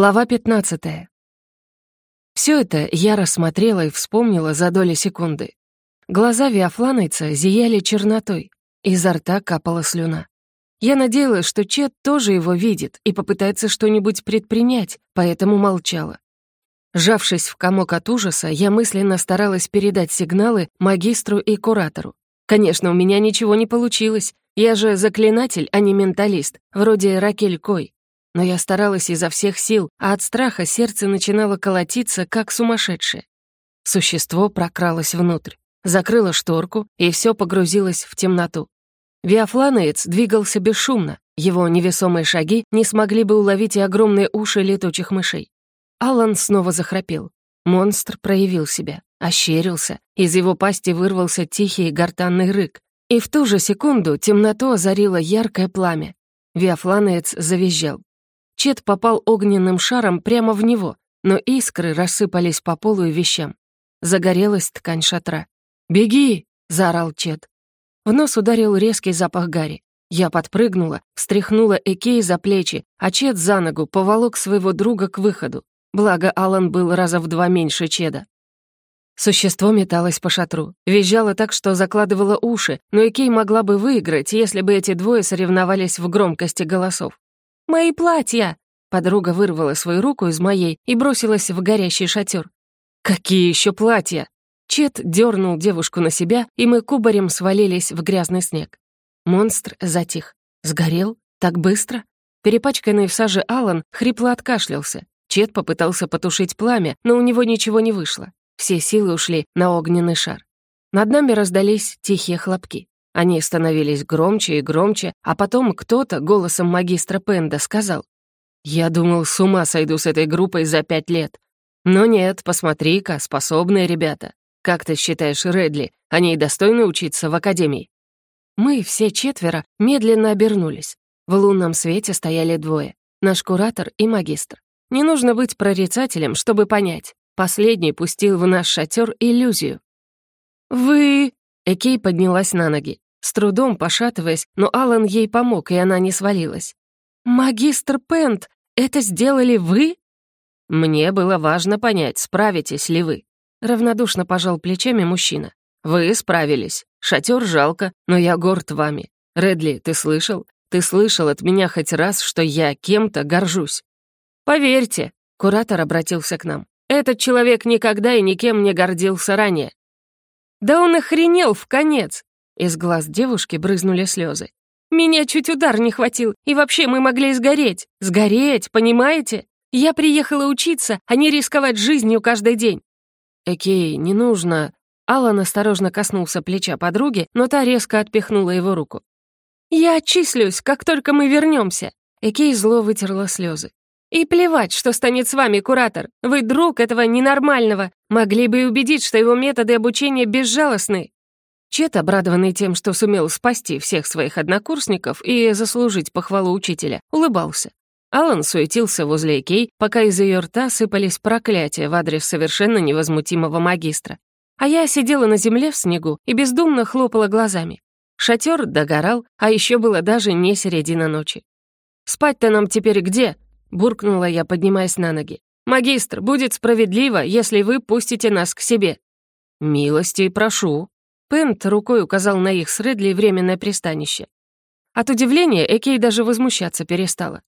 Глава 15. Все это я рассмотрела и вспомнила за доли секунды. Глаза Виафланайца зияли чернотой, изо рта капала слюна. Я надеялась, что Чет тоже его видит и попытается что-нибудь предпринять, поэтому молчала. Сжавшись в комок от ужаса, я мысленно старалась передать сигналы магистру и куратору. Конечно, у меня ничего не получилось. Я же заклинатель, а не менталист, вроде Ракель Кой но я старалась изо всех сил, а от страха сердце начинало колотиться, как сумасшедшее. Существо прокралось внутрь, закрыло шторку, и все погрузилось в темноту. Виафланоец двигался бесшумно, его невесомые шаги не смогли бы уловить и огромные уши летучих мышей. Алан снова захрапел. Монстр проявил себя, ощерился, из его пасти вырвался тихий гортанный рык, и в ту же секунду темноту озарило яркое пламя. Виафланец завизжал. Чет попал огненным шаром прямо в него, но искры рассыпались по полу и вещам. Загорелась ткань шатра. «Беги!» — заорал Чет. В нос ударил резкий запах гари. Я подпрыгнула, встряхнула Экей за плечи, а Чед за ногу поволок своего друга к выходу. Благо, Алан был раза в два меньше Чеда. Существо металось по шатру, визжало так, что закладывало уши, но Экей могла бы выиграть, если бы эти двое соревновались в громкости голосов. Мои платья!» Подруга вырвала свою руку из моей и бросилась в горящий шатер. «Какие еще платья?» Чет дернул девушку на себя, и мы кубарем свалились в грязный снег. Монстр затих. Сгорел? Так быстро? Перепачканный в саже Алан хрипло откашлялся. Чет попытался потушить пламя, но у него ничего не вышло. Все силы ушли на огненный шар. Над нами раздались тихие хлопки. Они становились громче и громче, а потом кто-то голосом магистра Пенда сказал, «Я думал, с ума сойду с этой группой за пять лет. Но нет, посмотри-ка, способные ребята. Как ты считаешь, Редли, они и достойны учиться в академии?» Мы все четверо медленно обернулись. В лунном свете стояли двое — наш куратор и магистр. Не нужно быть прорицателем, чтобы понять. Последний пустил в наш шатер иллюзию. «Вы...» Экей поднялась на ноги. С трудом пошатываясь, но Алан ей помог, и она не свалилась. «Магистр Пент, это сделали вы?» «Мне было важно понять, справитесь ли вы». Равнодушно пожал плечами мужчина. «Вы справились. Шатер жалко, но я горд вами. Редли, ты слышал? Ты слышал от меня хоть раз, что я кем-то горжусь?» «Поверьте», — куратор обратился к нам, «этот человек никогда и никем не гордился ранее. Да он охренел в конец!» Из глаз девушки брызнули слезы. «Меня чуть удар не хватил, и вообще мы могли сгореть! Сгореть, понимаете? Я приехала учиться, а не рисковать жизнью каждый день!» «Экей, не нужно...» Алан осторожно коснулся плеча подруги, но та резко отпихнула его руку. «Я отчислюсь, как только мы вернемся!» Экей зло вытерла слезы. И плевать, что станет с вами, куратор. Вы друг этого ненормального. Могли бы и убедить, что его методы обучения безжалостны». Чет, обрадованный тем, что сумел спасти всех своих однокурсников и заслужить похвалу учителя, улыбался. Алан суетился возле Экей, пока из ее рта сыпались проклятия в адрес совершенно невозмутимого магистра. А я сидела на земле в снегу и бездумно хлопала глазами. Шатер догорал, а еще было даже не середина ночи. «Спать-то нам теперь где?» буркнула я, поднимаясь на ноги. «Магистр, будет справедливо, если вы пустите нас к себе». «Милости прошу». Пент рукой указал на их с Редли временное пристанище. От удивления Экей даже возмущаться перестала.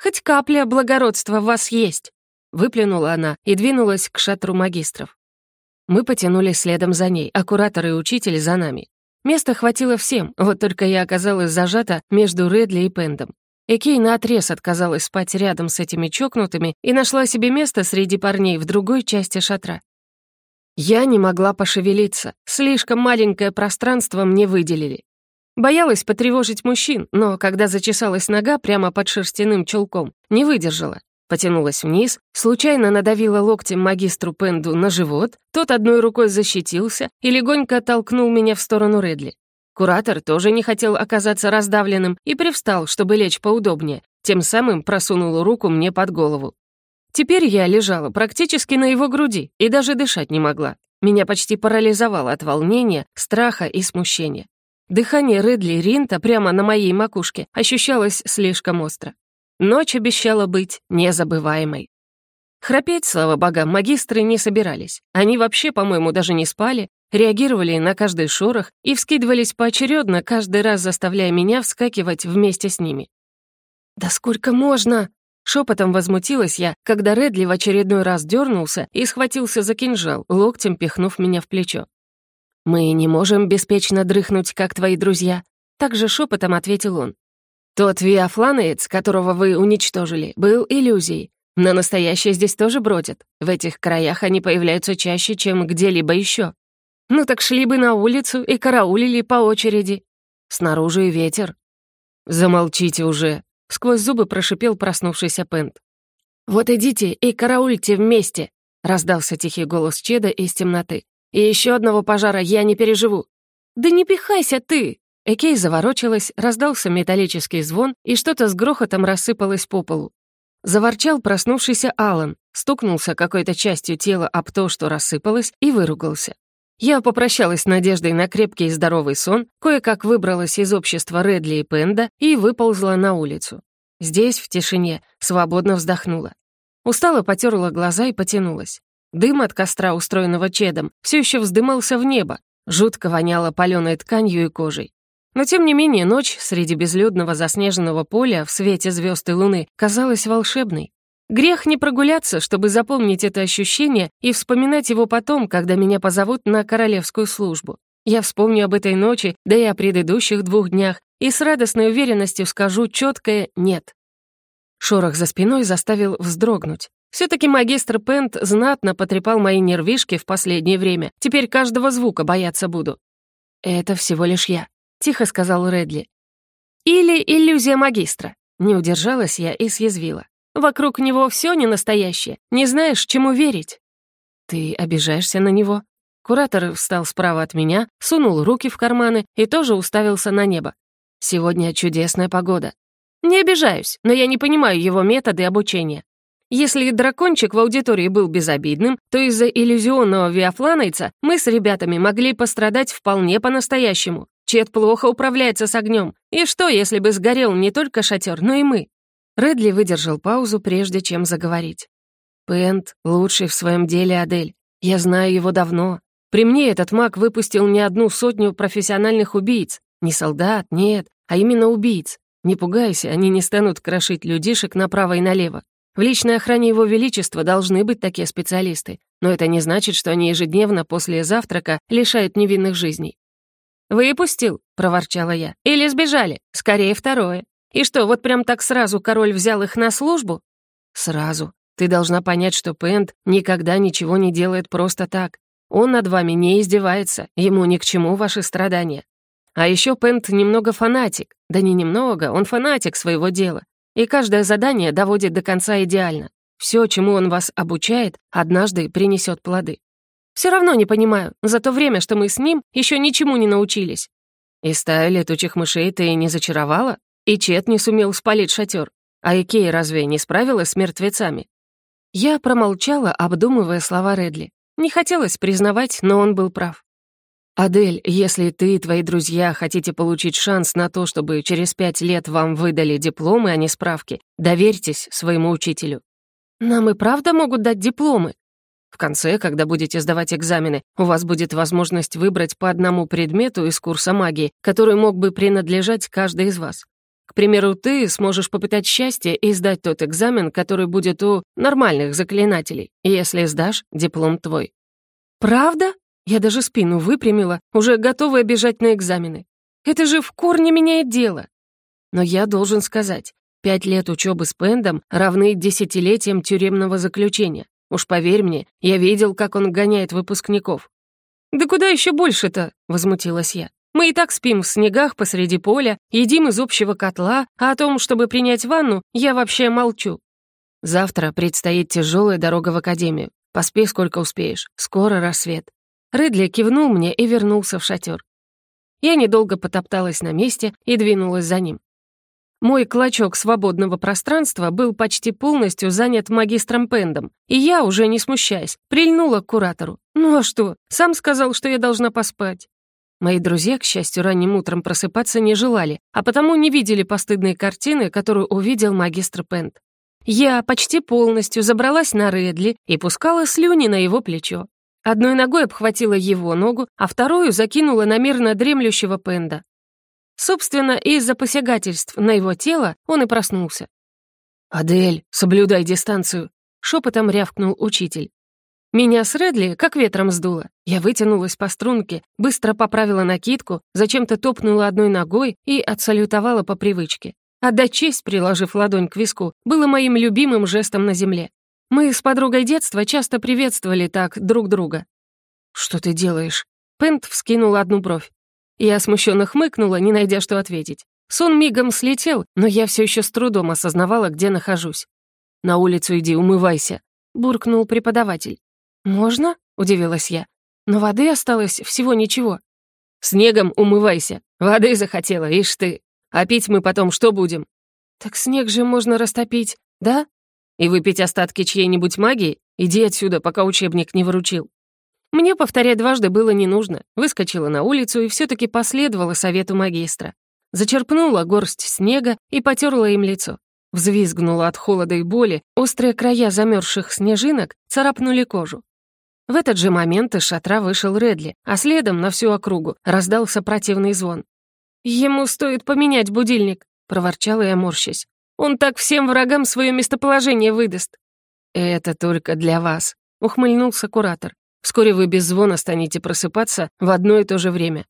«Хоть капля благородства в вас есть», — выплюнула она и двинулась к шатру магистров. Мы потянулись следом за ней, а куратор и учитель за нами. Места хватило всем, вот только я оказалась зажата между Редли и Пентом. И Кей наотрез отказалась спать рядом с этими чокнутыми и нашла себе место среди парней в другой части шатра. Я не могла пошевелиться, слишком маленькое пространство мне выделили. Боялась потревожить мужчин, но когда зачесалась нога прямо под шерстяным чулком, не выдержала. Потянулась вниз, случайно надавила локтем магистру Пенду на живот, тот одной рукой защитился и легонько оттолкнул меня в сторону Редли. Куратор тоже не хотел оказаться раздавленным и привстал, чтобы лечь поудобнее, тем самым просунул руку мне под голову. Теперь я лежала практически на его груди и даже дышать не могла. Меня почти парализовало от волнения, страха и смущения. Дыхание Редли Ринта прямо на моей макушке ощущалось слишком остро. Ночь обещала быть незабываемой. Храпеть, слава богам, магистры не собирались. Они вообще, по-моему, даже не спали, реагировали на каждый шорох и вскидывались поочередно, каждый раз заставляя меня вскакивать вместе с ними. «Да сколько можно?» Шепотом возмутилась я, когда Редли в очередной раз дернулся и схватился за кинжал, локтем пихнув меня в плечо. «Мы не можем беспечно дрыхнуть, как твои друзья», — также шепотом ответил он. «Тот виафланец, которого вы уничтожили, был иллюзией. Но настоящие здесь тоже бродят. В этих краях они появляются чаще, чем где-либо еще. Ну так шли бы на улицу и караулили по очереди. Снаружи и ветер. Замолчите уже, сквозь зубы прошипел проснувшийся Пент. Вот идите и караульте вместе, раздался тихий голос Чеда из темноты. И еще одного пожара я не переживу. Да не пихайся ты! Экей заворочилась, раздался металлический звон, и что-то с грохотом рассыпалось по полу. Заворчал проснувшийся Алан, стукнулся какой-то частью тела об то, что рассыпалось, и выругался. Я попрощалась с надеждой на крепкий и здоровый сон, кое-как выбралась из общества Редли и Пенда и выползла на улицу. Здесь, в тишине, свободно вздохнула. Устала, потерла глаза и потянулась. Дым от костра, устроенного чедом, все еще вздымался в небо, жутко воняло паленой тканью и кожей. Но тем не менее ночь среди безлюдного заснеженного поля в свете звезд и луны казалась волшебной. Грех не прогуляться, чтобы запомнить это ощущение и вспоминать его потом, когда меня позовут на королевскую службу. Я вспомню об этой ночи, да и о предыдущих двух днях, и с радостной уверенностью скажу четкое «нет». Шорох за спиной заставил вздрогнуть. все таки магистр Пент знатно потрепал мои нервишки в последнее время. Теперь каждого звука бояться буду. «Это всего лишь я», — тихо сказал Редли. «Или иллюзия магистра». Не удержалась я и съязвила. Вокруг него все ненастоящее, не знаешь, чему верить». «Ты обижаешься на него?» Куратор встал справа от меня, сунул руки в карманы и тоже уставился на небо. «Сегодня чудесная погода. Не обижаюсь, но я не понимаю его методы обучения. Если дракончик в аудитории был безобидным, то из-за иллюзионного виафланайца мы с ребятами могли пострадать вполне по-настоящему. Чет плохо управляется с огнем. И что, если бы сгорел не только шатер, но и мы? Редли выдержал паузу, прежде чем заговорить. «Пент — лучший в своем деле Адель. Я знаю его давно. При мне этот маг выпустил не одну сотню профессиональных убийц. Не солдат, нет, а именно убийц. Не пугайся, они не станут крошить людишек направо и налево. В личной охране Его Величества должны быть такие специалисты, но это не значит, что они ежедневно после завтрака лишают невинных жизней. «Выпустил?» — проворчала я. «Или сбежали? Скорее второе». И что, вот прям так сразу король взял их на службу? Сразу. Ты должна понять, что Пент никогда ничего не делает просто так. Он над вами не издевается, ему ни к чему ваши страдания. А еще Пент немного фанатик. Да не немного, он фанатик своего дела. И каждое задание доводит до конца идеально. Все, чему он вас обучает, однажды принесет плоды. Все равно не понимаю, за то время, что мы с ним, еще ничему не научились. И стая летучих мышей ты не зачаровала? И Чет не сумел спалить шатер. А Икея разве не справилась с мертвецами? Я промолчала, обдумывая слова Редли. Не хотелось признавать, но он был прав. «Адель, если ты и твои друзья хотите получить шанс на то, чтобы через пять лет вам выдали дипломы, а не справки, доверьтесь своему учителю». «Нам и правда могут дать дипломы?» «В конце, когда будете сдавать экзамены, у вас будет возможность выбрать по одному предмету из курса магии, который мог бы принадлежать каждый из вас. К примеру, ты сможешь попытать счастье и сдать тот экзамен, который будет у нормальных заклинателей. Если сдашь, диплом твой». «Правда?» Я даже спину выпрямила, уже готовая бежать на экзамены. «Это же в корне меняет дело!» Но я должен сказать, пять лет учебы с Пендом равны десятилетиям тюремного заключения. Уж поверь мне, я видел, как он гоняет выпускников. «Да куда еще больше-то?» — возмутилась я. Мы и так спим в снегах посреди поля, едим из общего котла, а о том, чтобы принять ванну, я вообще молчу. Завтра предстоит тяжелая дорога в академию. Поспи сколько успеешь, скоро рассвет. Редли кивнул мне и вернулся в шатер. Я недолго потопталась на месте и двинулась за ним. Мой клочок свободного пространства был почти полностью занят магистром Пендом, и я, уже не смущаясь, прильнула к куратору. «Ну а что? Сам сказал, что я должна поспать». Мои друзья, к счастью, ранним утром просыпаться не желали, а потому не видели постыдные картины, которую увидел магистр Пент. Я почти полностью забралась на Редли и пускала слюни на его плечо. Одной ногой обхватила его ногу, а вторую закинула на мирно дремлющего Пенда. Собственно, из-за посягательств на его тело он и проснулся. «Адель, соблюдай дистанцию!» — шепотом рявкнул учитель. Меня с Редли как ветром сдуло. Я вытянулась по струнке, быстро поправила накидку, зачем-то топнула одной ногой и отсалютовала по привычке. Отдать честь, приложив ладонь к виску, было моим любимым жестом на земле. Мы с подругой детства часто приветствовали так друг друга. «Что ты делаешь?» Пент вскинула одну бровь. Я смущенно хмыкнула, не найдя, что ответить. Сон мигом слетел, но я все еще с трудом осознавала, где нахожусь. «На улицу иди, умывайся», — буркнул преподаватель. «Можно?» — удивилась я. «Но воды осталось всего ничего». «Снегом умывайся. Воды захотела, ишь ты. А пить мы потом что будем?» «Так снег же можно растопить, да?» «И выпить остатки чьей-нибудь магии? Иди отсюда, пока учебник не выручил». Мне повторять дважды было не нужно. Выскочила на улицу и все таки последовала совету магистра. Зачерпнула горсть снега и потерла им лицо. Взвизгнула от холода и боли, острые края замерзших снежинок царапнули кожу. В этот же момент из шатра вышел Редли, а следом на всю округу раздался противный звон. «Ему стоит поменять будильник», — проворчала я, морщась. «Он так всем врагам свое местоположение выдаст». «Это только для вас», — ухмыльнулся куратор. «Вскоре вы без звона станете просыпаться в одно и то же время».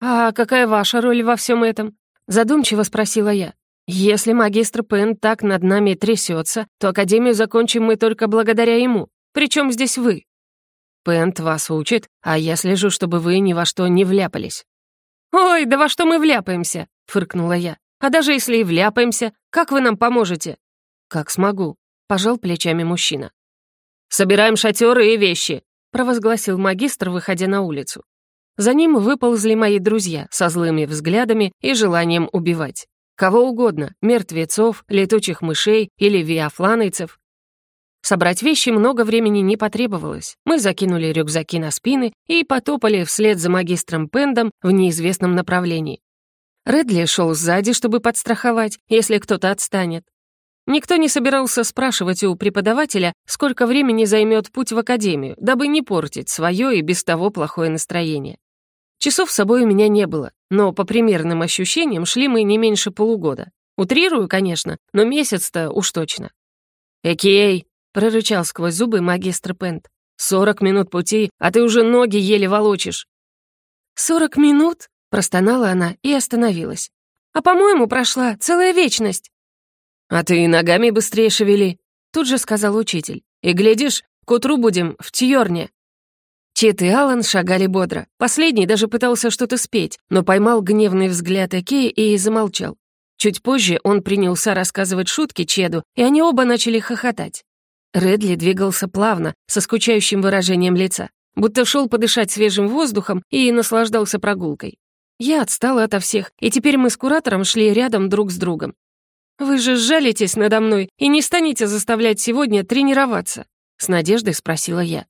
«А какая ваша роль во всем этом?» — задумчиво спросила я. «Если магистр Пен так над нами трясется, то Академию закончим мы только благодаря ему. Причем здесь вы?» Пент вас учит, а я слежу, чтобы вы ни во что не вляпались». «Ой, да во что мы вляпаемся?» — фыркнула я. «А даже если и вляпаемся, как вы нам поможете?» «Как смогу», — пожал плечами мужчина. «Собираем шатеры и вещи», — провозгласил магистр, выходя на улицу. За ним выползли мои друзья со злыми взглядами и желанием убивать. Кого угодно — мертвецов, летучих мышей или виафланойцев. Собрать вещи много времени не потребовалось. Мы закинули рюкзаки на спины и потопали вслед за магистром Пендом в неизвестном направлении. Редли шел сзади, чтобы подстраховать, если кто-то отстанет. Никто не собирался спрашивать у преподавателя, сколько времени займет путь в академию, дабы не портить свое и без того плохое настроение. Часов с собой у меня не было, но по примерным ощущениям шли мы не меньше полугода. Утрирую, конечно, но месяц-то уж точно. «Экей!» — прорычал сквозь зубы магистр Пент. «Сорок минут пути, а ты уже ноги еле волочишь». «Сорок минут?» — простонала она и остановилась. «А, по-моему, прошла целая вечность». «А ты и ногами быстрее шевели», — тут же сказал учитель. «И глядишь, к утру будем в Тьорне». Чет и Алан шагали бодро. Последний даже пытался что-то спеть, но поймал гневный взгляд Экея и замолчал. Чуть позже он принялся рассказывать шутки Чеду, и они оба начали хохотать. Редли двигался плавно, со скучающим выражением лица, будто шел подышать свежим воздухом и наслаждался прогулкой. Я отстала ото всех, и теперь мы с куратором шли рядом друг с другом. «Вы же сжалитесь надо мной и не станете заставлять сегодня тренироваться?» — с надеждой спросила я.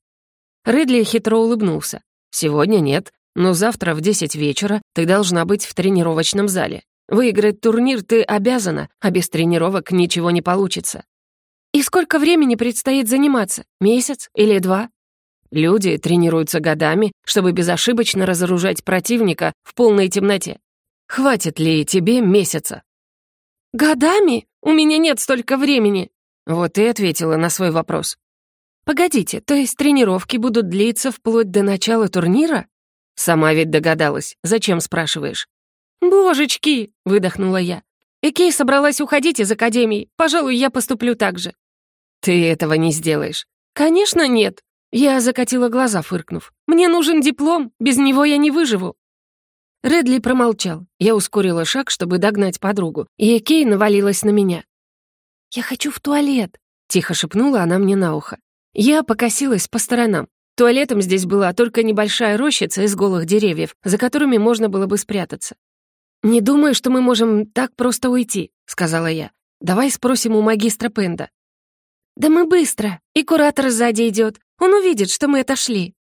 Редли хитро улыбнулся. «Сегодня нет, но завтра в 10 вечера ты должна быть в тренировочном зале. Выиграть турнир ты обязана, а без тренировок ничего не получится. И сколько времени предстоит заниматься? Месяц или два? Люди тренируются годами, чтобы безошибочно разоружать противника в полной темноте. Хватит ли тебе месяца? Годами? У меня нет столько времени. Вот и ответила на свой вопрос. Погодите, то есть тренировки будут длиться вплоть до начала турнира? Сама ведь догадалась. Зачем спрашиваешь? «Божечки!» — выдохнула я. Экей собралась уходить из академии. Пожалуй, я поступлю так же». «Ты этого не сделаешь». «Конечно нет». Я закатила глаза, фыркнув. «Мне нужен диплом, без него я не выживу». Редли промолчал. Я ускорила шаг, чтобы догнать подругу, и Экей навалилась на меня. «Я хочу в туалет», — тихо шепнула она мне на ухо. Я покосилась по сторонам. Туалетом здесь была только небольшая рощица из голых деревьев, за которыми можно было бы спрятаться. «Не думаю, что мы можем так просто уйти», — сказала я. «Давай спросим у магистра Пенда». «Да мы быстро, и куратор сзади идет. Он увидит, что мы отошли».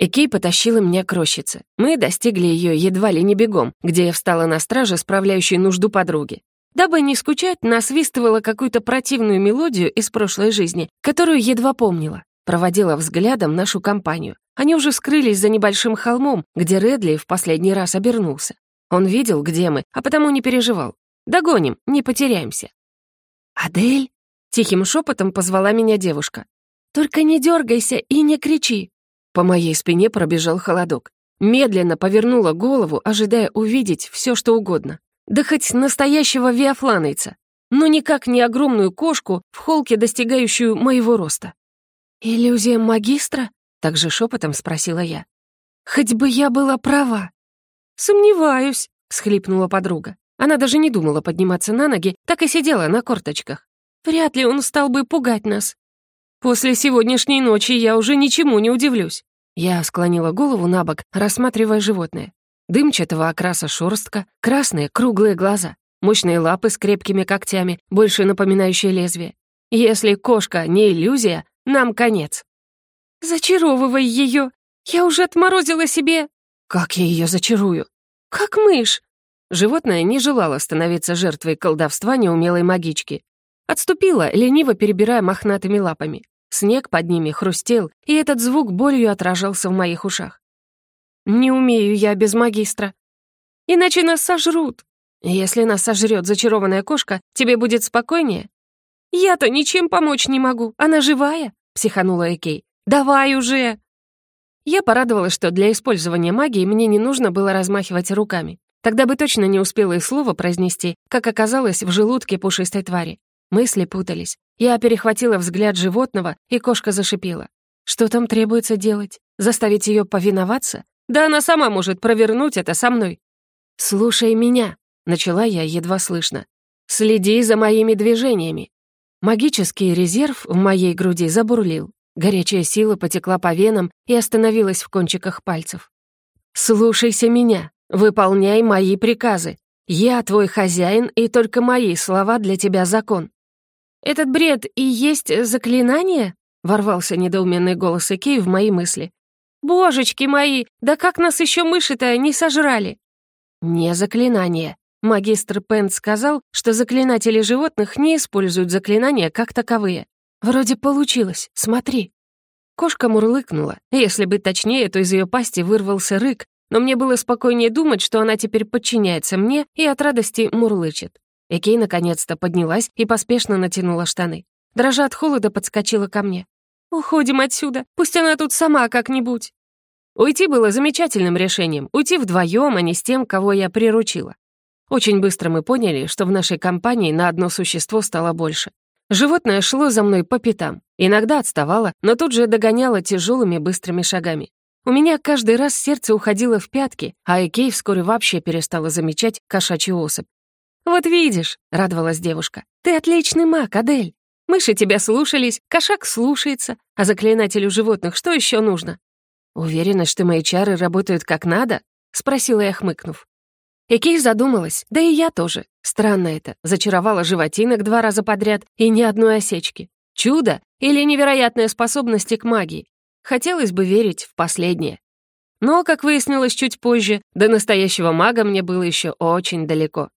Экей потащила меня к рощице. Мы достигли ее едва ли не бегом, где я встала на страже, справляющей нужду подруги. Дабы не скучать, насвистывала какую-то противную мелодию из прошлой жизни, которую едва помнила. Проводила взглядом нашу компанию. Они уже скрылись за небольшим холмом, где Редли в последний раз обернулся. Он видел, где мы, а потому не переживал. Догоним, не потеряемся. «Адель?» — тихим шепотом позвала меня девушка. «Только не дергайся и не кричи!» По моей спине пробежал холодок. Медленно повернула голову, ожидая увидеть все, что угодно. Да хоть настоящего виафланейца, но никак не огромную кошку в холке, достигающую моего роста. «Иллюзия магистра?» — также шепотом спросила я. «Хоть бы я была права!» «Сомневаюсь», — схлипнула подруга. Она даже не думала подниматься на ноги, так и сидела на корточках. «Вряд ли он стал бы пугать нас. После сегодняшней ночи я уже ничему не удивлюсь». Я склонила голову на бок, рассматривая животное. Дымчатого окраса шерстка, красные круглые глаза, мощные лапы с крепкими когтями, больше напоминающие лезвие. Если кошка не иллюзия, нам конец. «Зачаровывай ее! Я уже отморозила себе как я ее зачарую? Как мышь! Животное не желало становиться жертвой колдовства неумелой магички. Отступило, лениво перебирая мохнатыми лапами. Снег под ними хрустел, и этот звук болью отражался в моих ушах. «Не умею я без магистра. Иначе нас сожрут. Если нас сожрет зачарованная кошка, тебе будет спокойнее?» «Я-то ничем помочь не могу, она живая», — психанула Экей. «Давай уже!» Я порадовалась, что для использования магии мне не нужно было размахивать руками. Тогда бы точно не успела и слово произнести, как оказалось в желудке пушистой твари. Мысли путались. Я перехватила взгляд животного, и кошка зашипела. Что там требуется делать? Заставить ее повиноваться? Да она сама может провернуть это со мной. «Слушай меня», — начала я едва слышно. «Следи за моими движениями». Магический резерв в моей груди забурлил. Горячая сила потекла по венам и остановилась в кончиках пальцев. «Слушайся меня, выполняй мои приказы. Я твой хозяин, и только мои слова для тебя закон». «Этот бред и есть заклинание?» — ворвался недоуменный голос Икеи в мои мысли. «Божечки мои, да как нас еще мыши-то не сожрали?» «Не заклинание», Магистр Пент сказал, что заклинатели животных не используют заклинания как таковые. «Вроде получилось, смотри». Кошка мурлыкнула. Если быть точнее, то из ее пасти вырвался рык, но мне было спокойнее думать, что она теперь подчиняется мне и от радости мурлычет. Экей наконец-то поднялась и поспешно натянула штаны. Дрожа от холода, подскочила ко мне. «Уходим отсюда, пусть она тут сама как-нибудь». Уйти было замечательным решением, уйти вдвоем, а не с тем, кого я приручила. Очень быстро мы поняли, что в нашей компании на одно существо стало больше. Животное шло за мной по пятам. Иногда отставало, но тут же догоняло тяжелыми быстрыми шагами. У меня каждый раз сердце уходило в пятки, а Экей вскоре вообще перестала замечать кошачью особь. «Вот видишь», — радовалась девушка, — «ты отличный маг, Адель. Мыши тебя слушались, кошак слушается, а заклинателю животных что еще нужно?» «Уверена, что мои чары работают как надо?» — спросила я, хмыкнув. И Кей задумалась, да и я тоже. Странно это, зачаровала животинок два раза подряд и ни одной осечки. Чудо или невероятные способности к магии? Хотелось бы верить в последнее. Но, как выяснилось чуть позже, до настоящего мага мне было еще очень далеко.